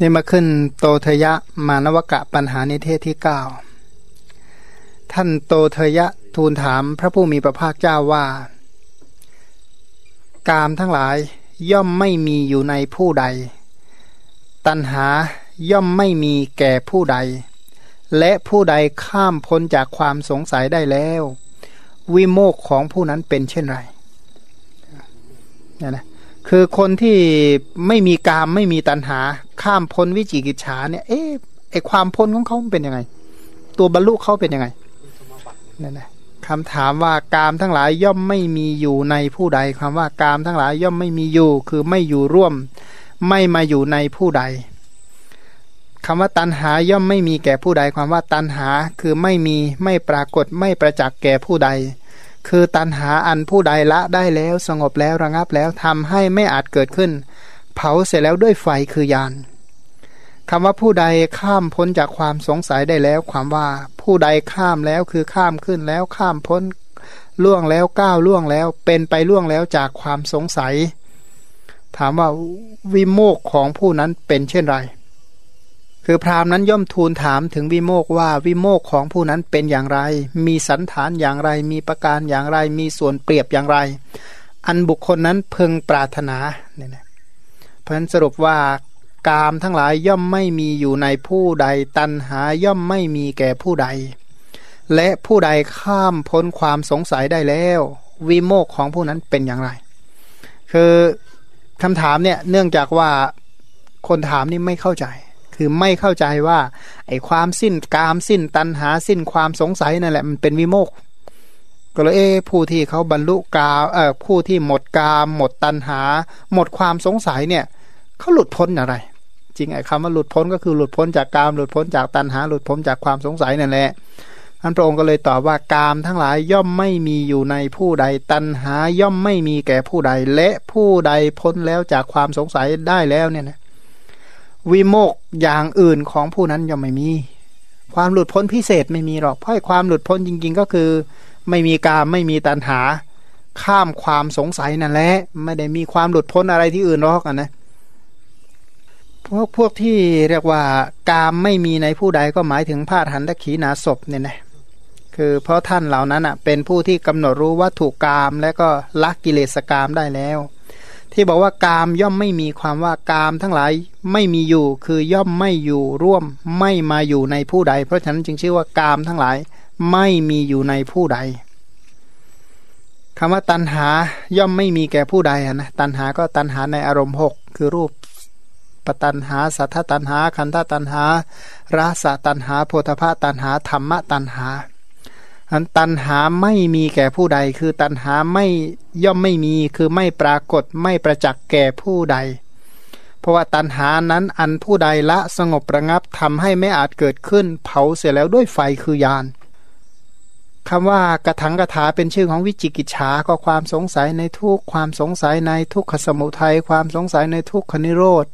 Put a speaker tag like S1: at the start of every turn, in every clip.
S1: นี่มาขึ้นโตเทยะมานวกะปัญหานิเทศที่เก้าท่านโตเทยะทูลถามพระผู้มีพระภาคเจ้าว่า กามทั้งหลายย่อมไม่มีอยู่ในผู้ใด ตัณหาย่อมไม่มีแก่ผู้ใด และผู้ใดข้ามพ้นจากความสงสัยได้แล้ว วิโมกของผู้นั้นเป็นเช่นไรเนี่ยนะคือคนที่ไม่มีกามไม่มีตัณหา ข้ามพ้นวิจิกิจฉาเนี่ย เอ๊ะไอความพ้นของเขาเป็นยังไง ตัวบรรลุเขาเป็นยังไงนั่นแหละคำถามว่ากามทั้งหลายย่อมไม่มีอยู่ในผู้ใดคำว่ากามทั้งหลายย่อมไม่มีอยู่ คือไม่อยู่ร่วม ไม่มาอยู่ในผู้ใดคำว่าตันหาย่อมไม่มีแก่ผู้ใด ความว่าตันหาคือไม่มีไม่ปรากฏไม่ประจักษ์แก่ผู้ใด คือตันหาอันผู้ใดละได้แล้วสงบแล้วระงับแล้วทำให้ไม่อาจเกิดขึ้น เผาเสร็จแล้วด้วยไฟคือยานคำว่าผู้ใดข้ามพ้นจากความสงสัยได้แล้ว ความว่าผู้ใดข้ามแล้วคือข้ามขึ้นแล้วข้ามพ้นล่วงแล้วก้าวล่วงแล้ว เป็นไปล่วงแล้วจากความสงสัย ถามว่าวิโมกของผู้นั้นเป็นเช่นไร คือพราหมณ์นั้นย่อมทูลถามถึงวิโมกว่าวิโมกของผู้นั้นเป็นอย่างไร มีสันฐานอย่างไร มีประการอย่างไร มีส่วนเปรียบอย่างไร อันบุคคลนั้นพึงปรารถนาเนี่ยนะ เพราะนั้นสรุปว่ากามทั้งหลายย่อมไม่มีอยู่ในผู้ใด ตันหาย่อมไม่มีแก่ผู้ใด และผู้ใดข้ามพ้นความสงสัยได้แล้ว วิโมกของผู้นั้นเป็นอย่างไร คือคำถามเนี่ยเนื่องจากว่าคนถามนี่ไม่เข้าใจ คือไม่เข้าใจว่าไอ้ความสิ้นกามสิ้นตันหาสิ้นความสงสัยนั่นแหละมันเป็นวิโมก ก็เลยเอ้ผู้ที่เขาบรรลุกาเออผู้ที่หมดกามหมดตันหา หมดความสงสัยเนี่ยเขาหลุดพ้นอะไร จริงไอ้คำว่าหลุดพ้นก็คือหลุดพ้นจากกามหลุดพ้นจากตัณหา หลุดพ้นจากความสงสัยนั่นแหละท่านพระองค์ก็เลยตอบว่ากามทั้งหลายย่อมไม่มีอยู่ในผู้ใด ตัณหาย่อมไม่มีแก่ผู้ใด และผู้ใดพ้นแล้วจากความสงสัยได้แล้วเนี่ยนะวิโมกอย่างอื่นของผู้นั้นย่อมไม่มี ความหลุดพ้นพิเศษไม่มีหรอกเพราะความหลุดพ้นจริง ๆ ก็คือ ไม่มีกามไม่มีตัณหา ข้ามความสงสัยนั่นแหละไม่ได้มีความหลุดพ้นอะไรที่อื่นหรอกนะพวกพวกที่เรียกว่ากามไม่มีในผู้ใดก็หมายถึงพาดหันตะขีนาศพเนี่ยนะคือเพราะท่านเหล่านั้นอะเป็นผู้ที่กำหนดรู้วัตถุกามและก็ละกิเลสกามได้แล้ว ที่บอกว่ากามย่อมไม่มีความว่ากามทั้งหลายไม่มีอยู่คือย่อมไม่อยู่ร่วมไม่มาอยู่ในผู้ใด เพราะฉะนั้นจึงชื่อว่ากามทั้งหลาย ไม่มีอยู่ในผู้ใดคำว่าตันหาย่อมไม่มีแก่ผู้ใดนะตันหาก็ตันหาในอารมณ์หกคือรูปปตันหา สัทธตันหา คันธตันหาราสตันหาโพธพาตันหาธรรมตันหาอันตันหาไม่มีแก่ผู้ใด คือตันหาไม่ย่อมไม่มีคือไม่ปรากฏไม่ประจักษ์แก่ผู้ใด เพราะว่าตันหานั้นอันผู้ใดละสงบประงับทำให้ไม่อาจเกิดขึ้น เผาเสียแล้วด้วยไฟคือยาน คำว่ากระถังกระถาเป็นชื่อของวิจิกิจฉาก็ความสงสัยในทุกความสงสัยในทุกขสมุทัยความสงสัยในทุกขนิโรธ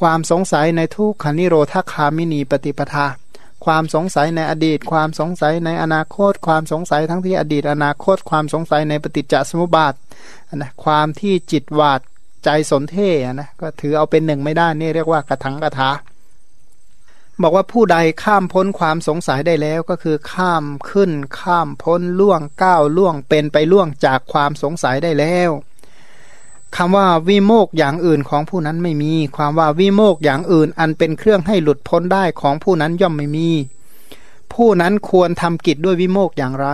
S1: ความสงสัยในทุกขานิโรธคามินีปฏิปทา ความสงสัยในอดีต ความสงสัยในอนาคต ความสงสัยทั้งที่อดีต อนาคต ความสงสัยในปฏิจจสมุปบาทนะความที่จิตวาดใจสนเทนะก็ถือเอาเป็นหนึ่งไม่ได้นี่เรียกว่ากระถังกระถา บอกว่าผู้ใดข้ามพ้นความสงสัยได้แล้วก็คือข้ามขึ้น ข้ามพ้นล่วงก้าวล่วงเป็นไปล่วงจากความสงสัยได้แล้วคำว่าวิโมกอย่างอื่นของผู้นั้นไม่มี ความว่าวิโมกอย่างอื่นอันเป็นเครื่องให้หลุดพ้นได้ของผู้นั้นย่อมไม่มี ผู้นั้นควรทำกิจด้วยวิโมกอย่างไร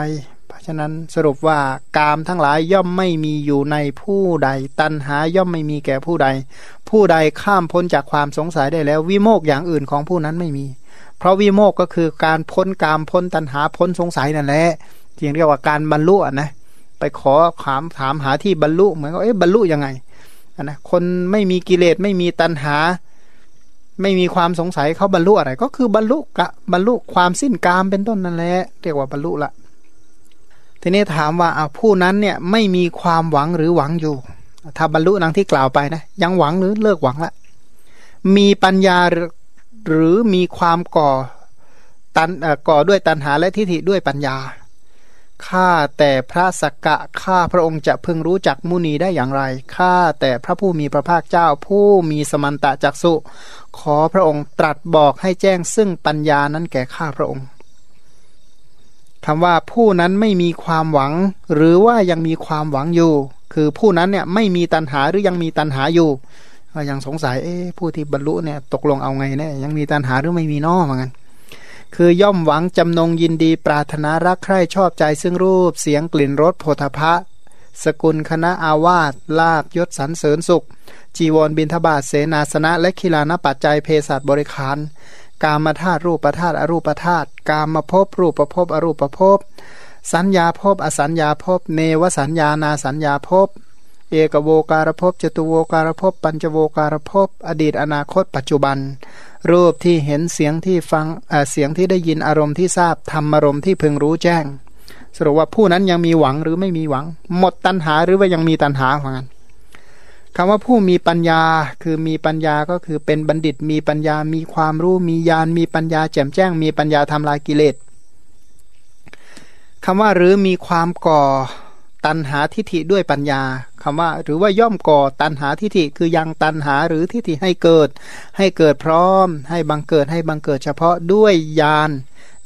S1: ฉะนั้นสรุปว่ากามทั้งหลายย่อมไม่มีอยู่ในผู้ใด ตัณหาย่อมไม่มีแก่ผู้ใด ผู้ใดข้ามพ้นจากความสงสัยได้แล้ว วิโมกอย่างอื่นของผู้นั้นไม่มี เพราะวิโมกก็คือการพ้นกามพ้นตัณหาพ้นสงสัยนั่นแหละจึงเรียกว่าการบรรลุนะไปขอถามถามหาที่บรรลุเหมือนกับเอ๊ะบรรลุยังไงนะคนไม่มีกิเลสไม่มีตัณหา ไม่มีความสงสัยเขาบรรลุอะไร ก็คือบรรลุกะบรรลุความสิ้นกามเป็นต้นนั่นแหละเรียกว่าบรรลุละ ทีนี้ถามว่าผู้นั้นเนี่ยไม่มีความหวังหรือหวังอยู่ ถ้าบรรลุนังที่กล่าวไปนะ ยังหวังหรือเลิกหวังละ มีปัญญาหรือมีความก่อตันก่อด้วยตัณหาและทิฏฐิด้วยปัญญาข้าแต่พระสกกะข้าพระองค์จะพึงรู้จักมุนีได้อย่างไรข้าแต่พระผู้มีพระภาคเจ้าผู้มีสมันตะจักสุขอพระองค์ตรัสบอกให้แจ้งซึ่งปัญญานั้นแก่ข้าพระองค์ คำว่าผู้นั้นไม่มีความหวัง หรือว่ายังมีความหวังอยู่ คือผู้นั้นเนี่ยไม่มีตัณหาหรือยังมีตัณหาอยู่ก็ยังสงสัยเอ๊ผู้ที่บรรลุเนี่ยตกลงเอาไงเนี่ยยังมีตัณหาหรือไม่มีนอเหมือนกันคือย่อมหวังจำนงยินดีปรารถนารักใคร่ชอบใจซึ่งรูปเสียงกลิ่นรสโพธพะ สกุลคณะอาวาสลาบยศสันเสริญสุข จีวรบินทบาทเสนาสนะ และคิลานปัจจัยเพศสัตบริขาร กามธาตุรูปธาตุอรูปธาตุกามมาพบรูปภพอรูปภพสัญญาภพอสัญญาภพเนวสัญญานาสัญญาภพเอกโวการภพจตุโวการภพปัญจโวการภพอดีตอนาคต ปัจจุบัน รูปที่เห็นเสียงที่ฟังเสียงที่ได้ยินอารมณ์ที่ทราบธรรมอารมณ์ที่พึงรู้แจ้ง สรุปว่าผู้นั้นยังมีหวังหรือไม่มีหวัง หมดตัณหาหรือว่ายังมีตัณหาเหมือนกัน คำว่าผู้มีปัญญาคือมีปัญญาก็คือเป็นบัณฑิตมีปัญญา มีความรู้มีญาณมีปัญญา แจ่มแจ้ง มีปัญญาทำลายกิเลสคำว่าหรือมีความก่อตันหาทิฏฐิด้วยปัญญาคำว่า หรือว่าย่อมก่อตันหาทิฏฐิคือยังตันหาหรือทิฏฐิให้เกิด ให้เกิดพร้อม ให้บังเกิดให้บังเกิดเฉพาะด้วยญาณ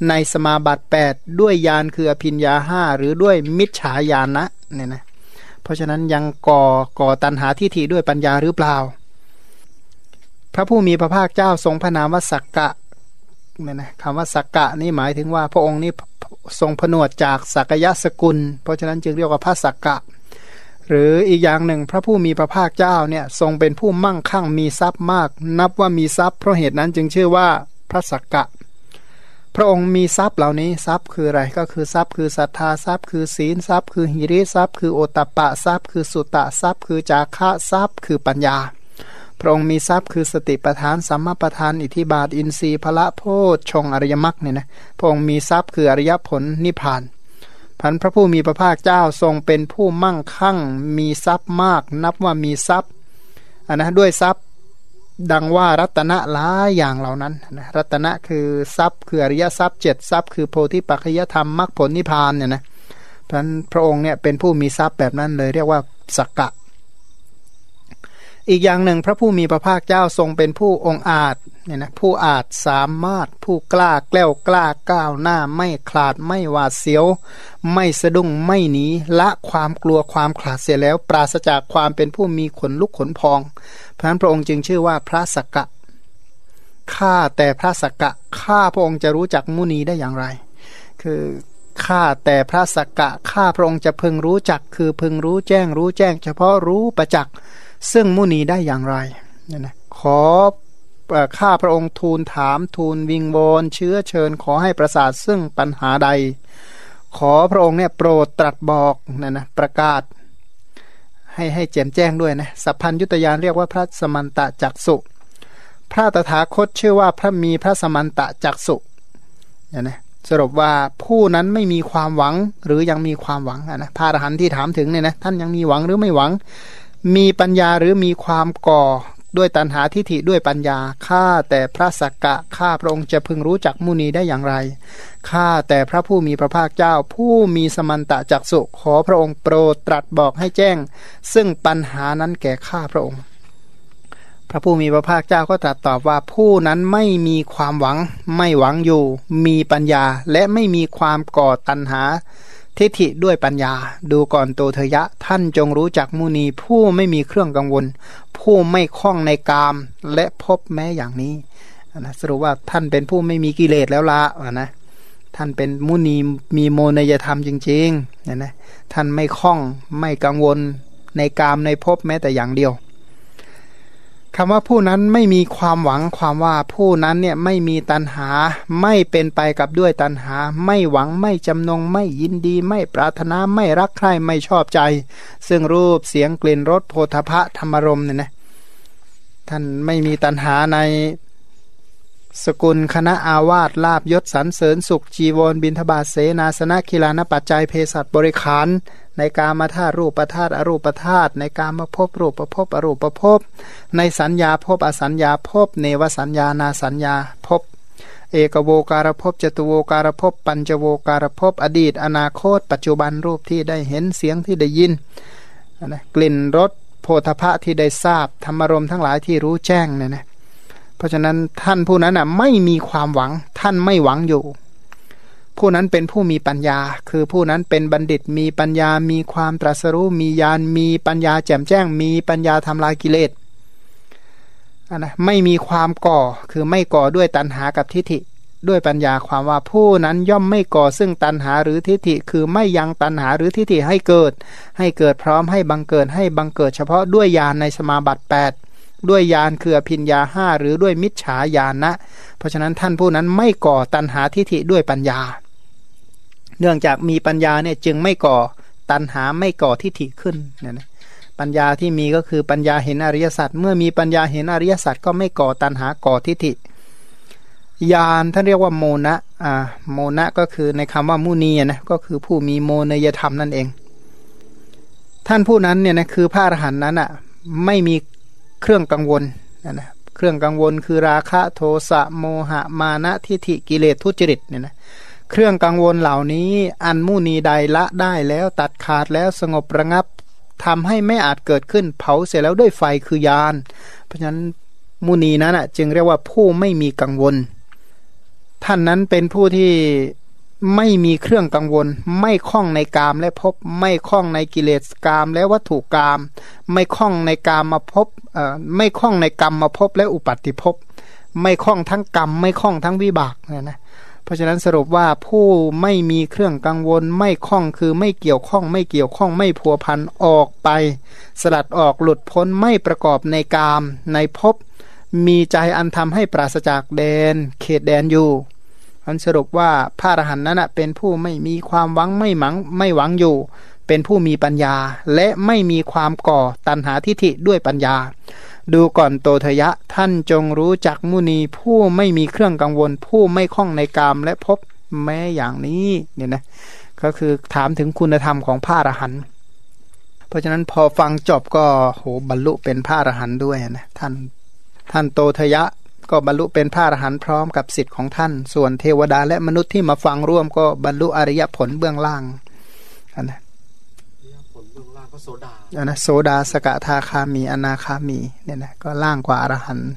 S1: ในสมาบัติ8ด้วยญาณคืออภิญญาห้าหรือด้วยมิจฉาญาณนะเนี่ยนะ เพราะฉะนั้นยังก่อก่อตันหาทิฏฐิด้วยปัญญาหรือเปล่า พระผู้มีพระภาคเจ้าทรงพระนามว่าสักกะเนี่ยนะคำว่าสักกะนี่หมายถึงว่าพระองค์นี้ทรงผนวดจากสักยะสกุล เพราะฉะนั้นจึงเรียกว่าพระสักกะ หรืออีกอย่างหนึ่งพระผู้มีพระภาคเจ้าเนี่ยทรงเป็นผู้มั่งคั่งมีทรัพย์มาก นับว่ามีทรัพย์เพราะเหตุนั้นจึงชื่อว่าพระสักกะ พระองค์มีทรัพย์เหล่านี้ทรัพย์คืออะไรก็คือทรัพย์คือศรัทธาทรัพย์ คือศีลทรัพย์ คือหิริทรัพย์ คือโอตตปะทรัพย์ คือสุตตะทรัพย์ คือจาคะทรัพย์ คือปัญญา พระองค์มีทรัพย์คือสติปทานสัมมาปทานอิทิบาทอินทรีย์พละโพชชงอริยมรรคเนี่ยนะพระองค์มีทรัพย์คืออริยผลนิพพานพันพระผู้มีพระภาคเจ้าทรงเป็นผู้มั่งคั่ง มีทรัพย์มาก นับว่ามีทรัพย์อันนะด้วยทรัพย์ ดังว่ารัตนะหลายอย่างเหล่านั้นนะรัตนะคือทรัพย์คืออริยทรัพย์เจ็ดทรัพย์คือโพธิปัจจยธรรมมรรคผลนิพพานเนี่ยนะเพราะนั้นพระองค์เนี่ยเป็นผู้มีทรัพย์แบบนั้นเลยเรียกว่าสักกะ อีกอย่างหนึ่งพระผู้มีพระภาคเจ้าทรงเป็นผู้องอาจเนี่ยนะผู้อาจสามารถผู้กล้าแกล้วกล้าก้าวหน้าไม่ขลาดไม่หวาดเสียว ไม่สะดุ้งไม่หนีละความกลัวความขลาดเสียแล้ว ปราศจากความเป็นผู้มีขนลุกขนพอง เพราะนั้นพระองค์จึงชื่อว่าพระสกกะข้าแต่พระสกกะข้าพระองค์จะรู้จักมุนีได้อย่างไร คือ ข้าแต่พระสกกะข้าพระองค์จะพึงรู้จัก คือพึงรู้แจ้งรู้แจ้ง เฉพาะรู้ประจักษ์ซึ่งมุนีได้อย่างไรเนี่ยนะขอข้าพระองค์ทูลถามทูลวิงวอนเชื้อเชิญขอให้ประสาทซึ่งปัญหาใด ขอพระองค์เนี่ยโปรดตรัสบอกนะนะประกาศ ให้ให้แจ่มแจ้งด้วยนะสัพพัญยุตยานเรียกว่าพระสมันตะจักสุพระตถาคตชื่อว่าพระมีพระสมันตะจักสุเนี่ยนะ สรุปว่าผู้นั้นไม่มีความหวังหรือยังมีความหวังนะพระอรหันต์ที่ถามถึงเนี่ยนะท่านยังมีหวังหรือไม่หวัง มีปัญญาหรือมีความก่อด้วยตันหาทิฏฐิด้วยปัญญาข้าแต่พระสักกะข้าพระองค์จะพึงรู้จักมุนีได้อย่างไรข้าแต่พระผู้มีพระภาคเจ้า ผู้มีสมันตะจักสุขอพระองค์โปรดตรัสบอกให้แจ้ง ซึ่งปัญหานั้นแก่ข้าพระองค์ พระผู้มีพระภาคเจ้าก็ตรัสตอบว่าผู้นั้นไม่มีความหวัง ไม่หวังอยู่ มีปัญญาและไม่มีความก่อตันหา ทิฏฐิด้วยปัญญา ดูก่อนโตเทยะ ท่านจงรู้จักมุนีผู้ไม่มีเครื่องกังวล ผู้ไม่คล้องในกาม และพบแม้อย่างนี้นะสรุปว่าท่านเป็นผู้ไม่มีกิเลสแล้วละนะท่านเป็นมุนีมีโมนยธรรมจริงๆเนี่ยนะท่านไม่คล้องไม่กังวลในกามในภพแม้แต่อย่างเดียว คำว่าผู้นั้นไม่มีความหวังความว่าผู้นั้นเนี่ยไม่มีตัณหาไม่เป็นไปกับด้วยตัณหา ไม่หวังไม่จำนงไม่ยินดี ไม่ปรารถนาไม่รักใคร่ไม่ชอบใจ ซึ่งรูปเสียงกลิ่นรสโพธพะธรรมรมเนี่ยนะท่านไม่มีตัณหาในสกุลคณะอาวาสลาบยศสรรเสริญสุขจีวรบินทบาทเสนาสนะคิลานปัจจัยเพศัตบริขาร ในการมาธาตุรูปธาตุอรูปธาตุในการมาพบรูปประพบอรูปประพบในสัญญาภพอสัญญาภพเนวสัญญานาสัญญาภพเอกโวการภพจตุโวการภพปัญจโวการภพอดีต อนาคต ปัจจุบันรูปที่ได้เห็นเสียงที่ได้ยินนะกลิ่นรสโพธพะที่ได้ทราบธรรมรมทั้งหลายที่รู้แจ้งเนี่ยนะเพราะฉะนั้นท่านผู้นั้นอะไม่มีความหวังท่านไม่หวังอยู่ ผู้นั้นเป็นผู้มีปัญญา คือผู้นั้นเป็นบัณฑิตมีปัญญา มีความตรัสรู้ มีญาณ มีปัญญาแจ่มแจ้ง มีปัญญาทำลายกิเลสนะไม่มีความก่อ คือไม่ก่อด้วยตัณหากับทิฏฐิ ด้วยปัญญาความว่าผู้นั้นย่อมไม่ก่อซึ่งตัณหาหรือทิฏฐิ คือไม่ยังตัณหาหรือทิฏฐิให้เกิด ให้เกิดพร้อมให้บังเกิด ให้บังเกิดเฉพาะด้วยญาณในสมาบัติ 8ด้วยญาณคือพิญญาห้าหรือด้วยมิจฉาญาณนะ เพราะฉะนั้นท่านผู้นั้นไม่ก่อตัณหาทิฏฐิด้วยปัญญา เนื่องจากมีปัญญาเนี่ยจึงไม่ก่อตัณหาไม่ก่อทิฏฐิขึ้นเนี่ยนะปัญญาที่มีก็คือปัญญาเห็นอริยสัจเมื่อมีปัญญาเห็นอริยสัจก็ไม่ก่อตัณหาก่อทิฏฐิยานท่านเรียกว่าโมนะอ่าโมนะก็คือในคำว่ามุนีนะก็คือผู้มีโมเนยธรรมนั่นเอง ท่านผู้นั้นเนี่ยนะคือพระอรหันต์นั้นอะไม่มีเครื่องกังวลนะนะเครื่องกังวลคือราคะโทสะโมหะมานะทิฏฐิกิเลสทุจริตเนี่ยนะ เครื่องกังวลเหล่านี้อันมุนีใดละได้แล้วตัดขาดแล้วสงบระงับทำให้ไม่อาจเกิดขึ้นเผาเสร็จแล้วด้วยไฟคือยาน เพราะฉะนั้นมุนีนั้นจึงเรียกว่าผู้ไม่มีกังวล ท่านนั้นเป็นผู้ที่ไม่มีเครื่องกังวล ไม่คล้องในกามและพบไม่คล้องในกิเลสกามและวัตถุกาม ไม่คล้องในกามมาพบไม่คล้องในกรรมมาพบและอุปัติภพไม่คล้องทั้งกรรม ไม่คล้องทั้งวิบากนี่ยนะเราะฉะนั้นสรุปว่าผู้ไม่มีเครื่องกังวลไม่คล้องคือไม่เกี่ยวข้อง ไม่เกี่ยวข้องไม่พัวพันออกไป สลัดออกหลุดพ้นไม่ประกอบในกาม ในภพมีใจอันทำให้ปราศจากแดน เขตแดนอยู่อันสรุปว่าพระอรหันต์นั้นเป็นผู้ไม่มีความหวังไม่หมังไม่หวังอยู่ เป็นผู้มีปัญญา และไม่มีความก่อตันหาทิฐิด้วยปัญญา ดูก่อนโตทยะท่านจงรู้จักมุนีผู้ไม่มีเครื่องกังวล ผู้ไม่คล้องในกามและพบแม้อย่างนี้เนี่ยนะก็คือถามถึงคุณธรรมของพระอรหันต์เพราะฉะนั้นพอฟังจบก็โหบรรลุเป็นพระอรหันต์ด้วยนะท่านท่านโตทยะก็บรรลุเป็นพระอรหันต์พร้อมกับสิทธิ์ของท่าน ส่วนเทวดาและมนุษย์ที่มาฟังร่วมก็บรรลุอริยผลเบื้องล่างนะ
S2: องล่างก็โสดา
S1: อันนะโสดาสกทาคามีอนาคามีเนี่ยนะก็ล่างกว่าอรหันต์